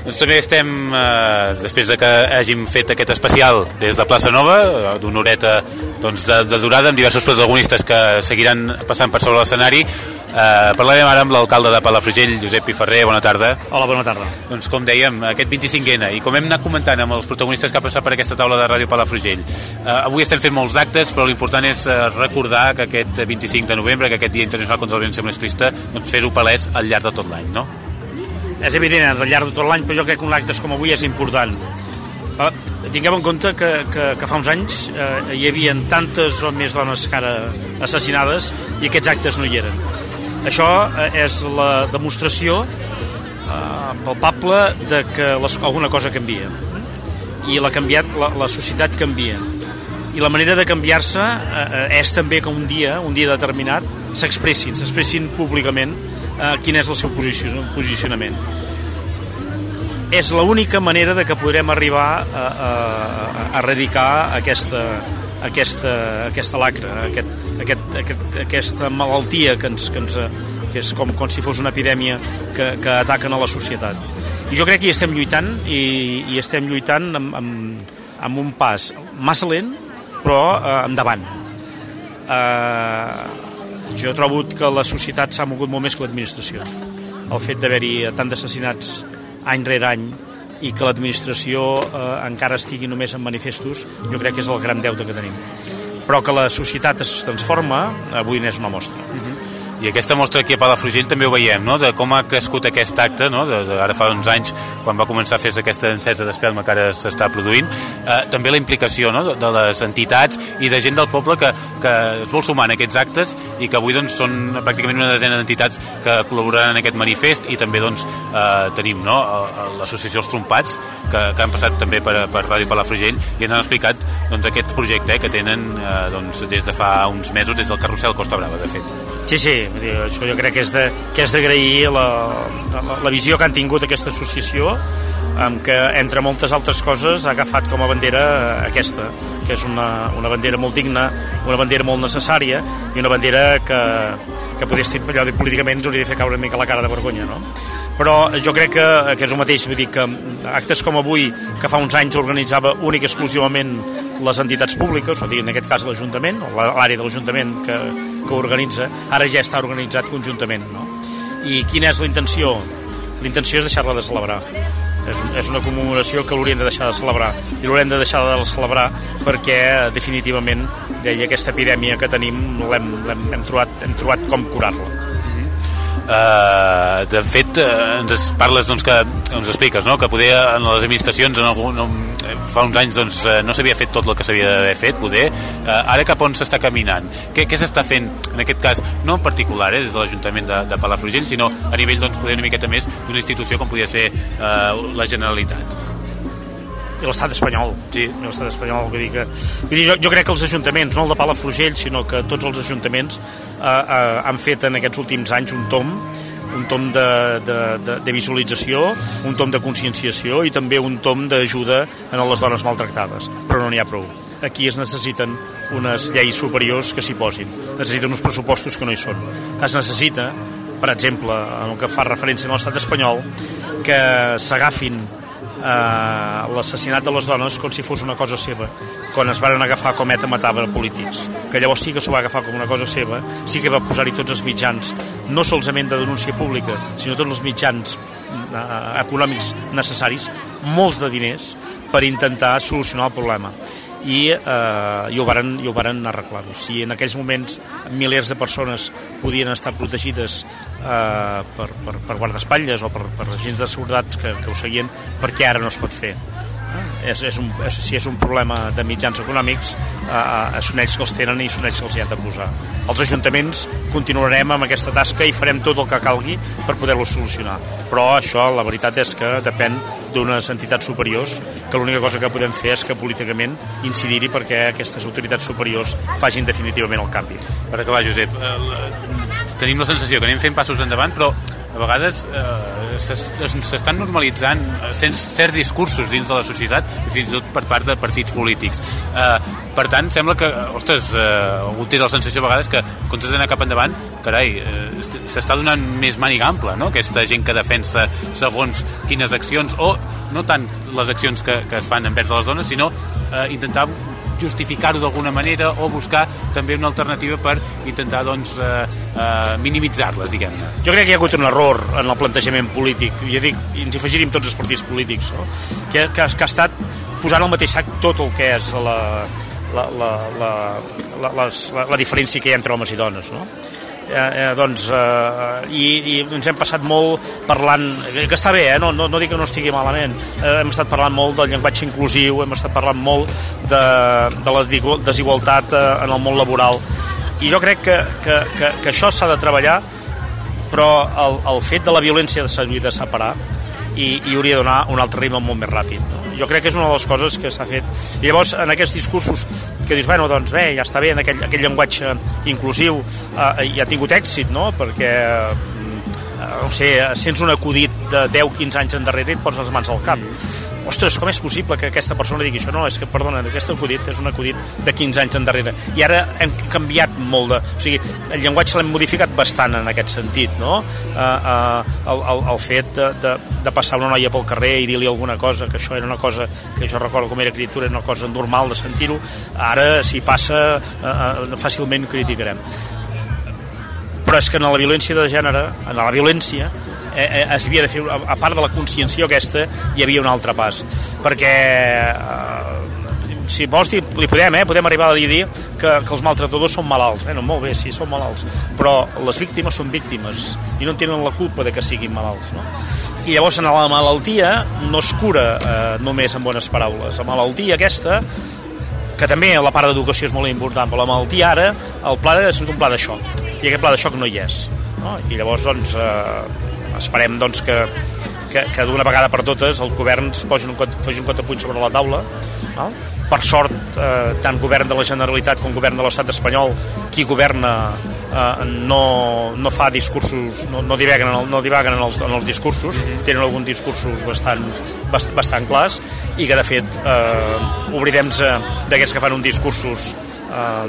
Doncs també estem, eh, després de que hàgim fet aquest especial des de Plaça Nova, eh, d'una horeta doncs, de, de durada, amb diversos protagonistes que seguiran passant per sobre l'escenari, eh, parlarem ara amb l'alcalde de Palafrugell, Josep Piferrer, bona tarda. Hola, bona tarda. Doncs com dèiem, aquest 25N, i com hem anat comentant amb els protagonistes que ha passat per aquesta taula de Ràdio Palafrugell, eh, avui estem fent molts actes, però l'important és eh, recordar que aquest 25 de novembre, que aquest Dia Internacional contra la Violència Masclista, doncs fer-ho palès al llarg de tot l'any, no? És evident, al llarg de tot l'any, però jo crec que un acte com avui és important. Uh, tinguem en compte que, que, que fa uns anys eh, hi havia tantes o més dones que ara assassinades i aquests actes no hi eren. Això eh, és la demostració eh, palpable de que les, alguna cosa canvia i la, canviat, la, la societat canvia i la manera de canviar-se eh, és també que un dia, un dia determinat s'expressin, s'expressin públicament eh, quin és el seu posicionament és l'única manera de que podrem arribar a, a, a erradicar aquesta, aquesta, aquesta lacra, aquest, aquest, aquest, aquesta malaltia que, ens, que, ens, que és com, com si fos una epidèmia que, que ataquen a la societat. I jo crec que hi estem lluitant i, i estem lluitant amb, amb, amb un pas massa lent, però eh, endavant. Eh, jo trobo que la societat s'ha mogut molt més que l'administració. El fet d'haver-hi tant d'assassinats any rere any i que l'administració eh, encara estigui només en manifestos, jo crec que és el gran deute que tenim. Però que la societat es transforma, avui n'és una mostra. Mm -hmm. I aquesta mostra aquí a Palafrugell també ho veiem, no? de com ha crescut aquest acte, no? de, de, ara fa uns anys, quan va començar a fer aquesta encesa d'espelma que ara s'està produint, eh, també la implicació no? de, de les entitats i de gent del poble que, que es vol sumar en aquests actes i que avui doncs, són pràcticament una desena d'entitats que col·laboraran en aquest manifest i també doncs, eh, tenim no? l'associació Els Trompats, que, que han passat també per, per Ràdio Palafrugell i ens han explicat doncs, aquest projecte eh, que tenen eh, doncs, des de fa uns mesos, des del carrusel Costa Brava, de fet. Sí, sí, això jo crec que és de, que és d'agrair la, la, la visió que han tingut aquesta associació amb que, entre moltes altres coses, ha agafat com a bandera aquesta, que és una, una bandera molt digna, una bandera molt necessària i una bandera que, que poder estar allò de políticament ens hauria de fer caure una mica la cara de vergonya, no? Però jo crec que, que és el mateix, vull dir que actes com avui, que fa uns anys organitzava únic exclusivament les entitats públiques, o dir, en aquest cas l'Ajuntament, l'àrea de l'Ajuntament que, que organitza, ara ja està organitzat conjuntament. No? I quina és la intenció? L'intenció és deixar-la de celebrar. És, és una commemoració que l'haurien de deixar de celebrar i l'haurem de deixar de celebrar perquè definitivament deia aquesta epidèmia que tenim l'hem hem trobat, hem trobat com curar-la Uh, de fet, uh, ens parles doncs, que ens expliques no? que poder en les administracions en algun, no, fa uns anys doncs, no s'havia fet tot el que s'havia d'haver fet, poder. Uh, ara cap on s'està caminant? Què, què s'està fent, en aquest cas, no en particular eh, des de l'Ajuntament de, de Palafrugell, sinó a nivell doncs, poder una miqueta més d'una institució com podia ser uh, la Generalitat? I l'estat espanyol, sí, l'estat espanyol, vull dir que, vull dir, jo, jo crec que els ajuntaments, no el de Palafrugell, sinó que tots els ajuntaments eh, eh, han fet en aquests últims anys un tom un tom de, de, de, de visualització, un tom de conscienciació i també un tom d'ajuda a les dones maltractades, però no n'hi ha prou. Aquí es necessiten unes lleis superiors que s'hi posin, necessiten uns pressupostos que no hi són. Es necessita, per exemple, en el que fa referència a l'estat espanyol, que s'agafin eh, l'assassinat de les dones com si fos una cosa seva quan es van agafar com ETA matava polítics. Que llavors sí que s'ho va agafar com una cosa seva sí que va posar-hi tots els mitjans no solament de denúncia pública sinó tots els mitjans eh, econòmics necessaris molts de diners per intentar solucionar el problema i, eh, i, ho varen, i ho varen arreglar -ho. Si en aquells moments milers de persones podien estar protegides eh, per, per, per guardaespatlles o per, per agents de seguretat que, que ho seguien, perquè ara no es pot fer? És, és un, és, si és un problema de mitjans econòmics eh, eh, són ells que els tenen i són ells que els hi han de posar. Els ajuntaments continuarem amb aquesta tasca i farem tot el que calgui per poder-lo solucionar. Però això la veritat és que depèn d'unes entitats superiors que l'única cosa que podem fer és que políticament incidir-hi perquè aquestes autoritats superiors facin definitivament el canvi. Per acabar Josep eh, tenim la sensació que anem fent passos endavant però a vegades eh, s'estan normalitzant eh, certs discursos dins de la societat i fins i tot per part de partits polítics. Eh, per tant, sembla que, ostres, eh, algú té la sensació a vegades que en comptes d'anar cap endavant, carai, eh, s'està donant més màniga ampla, no?, aquesta gent que defensa segons quines accions, o no tant les accions que, que es fan envers les dones, sinó eh, intentar justificar-ho d'alguna manera o buscar també una alternativa per intentar doncs, eh, eh, minimitzar-les, diguem-ne. Jo crec que hi ha hagut un error en el plantejament polític, ja dic, ens hi tots els partits polítics, no? que, que, que ha estat posant al mateix sac tot el que és la, la, la, la, la, les, la, la diferència que hi ha entre homes i dones. No? Eh, eh, doncs, eh, i, i ens hem passat molt parlant, que està bé, eh, no, no, no dic que no estigui malament, eh, hem estat parlant molt del llenguatge inclusiu, hem estat parlant molt de, de la desigualtat eh, en el món laboral, i jo crec que, que, que, que això s'ha de treballar, però el, el fet de la violència s'hauria de separar i, i hauria de donar un altre ritme molt més ràpid. No? Jo crec que és una de les coses que s'ha fet. I llavors, en aquests discursos que dius, bueno, doncs bé, ja està bé, en aquell, aquell llenguatge inclusiu eh, ja ha tingut èxit, no?, perquè eh, no sé, sents un acudit de 10-15 anys endarrere i et poses les mans al cap ostres, com és possible que aquesta persona digui això? No, és que, perdona, aquest acudit és un acudit de 15 anys endarrere. I ara hem canviat molt de... O sigui, el llenguatge l'hem modificat bastant en aquest sentit, no? Uh, uh, el, el, el fet de, de, de passar una noia pel carrer i dir-li alguna cosa, que això era una cosa que jo recordo com era criatura, era una cosa normal de sentir-ho, ara, si passa, uh, uh, fàcilment criticarem però és que en la violència de gènere, en la violència, eh, eh, es havia de fer, a part de la consciència aquesta, hi havia un altre pas. Perquè eh, si vols, li podem, eh? podem arribar a dir que, que els maltratadors són malalts. Bueno, molt bé, sí, són malalts. Però les víctimes són víctimes i no tenen la culpa de que siguin malalts. No? I llavors, en la malaltia no es cura eh, només amb bones paraules. La malaltia aquesta que també la part d'educació és molt important, però la malaltia ara, el pla de, és un pla de xoc, i aquest pla de xoc no hi és. No? I llavors, doncs, eh, esperem doncs, que, que, que d'una vegada per totes els governs posin un, posin un contrapunt sobre la taula no? Per sort eh, tant govern de la Generalitat com govern de l'estat espanyol qui governa eh, no, no fa discursos no, no divaguen, en, el, no divaguen en, els, en els discursos. Tenen alguns discursos bastant, bast, bastant clars i que de fet eh, oblidem-nos d'aquests que fan uns discursos eh,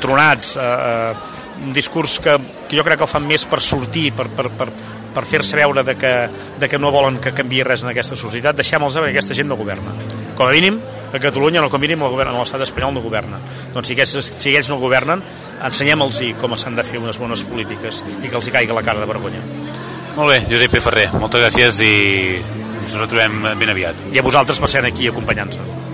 tronats eh, eh un discurs que, que jo crec que el fan més per sortir, per, per, per, per fer-se veure de que, de que no volen que canvi res en aquesta societat, deixem-los que aquesta gent no governa. Com a mínim, a Catalunya no com a mínim el govern, l'estat espanyol no governa. Doncs si aquests, si ells no governen, ensenyem-los com s'han de fer unes bones polítiques i que els hi caigui la cara de vergonya. Molt bé, Josep P. Ferrer, moltes gràcies i ens retrobem ben aviat. I a vosaltres per ser aquí acompanyant-nos.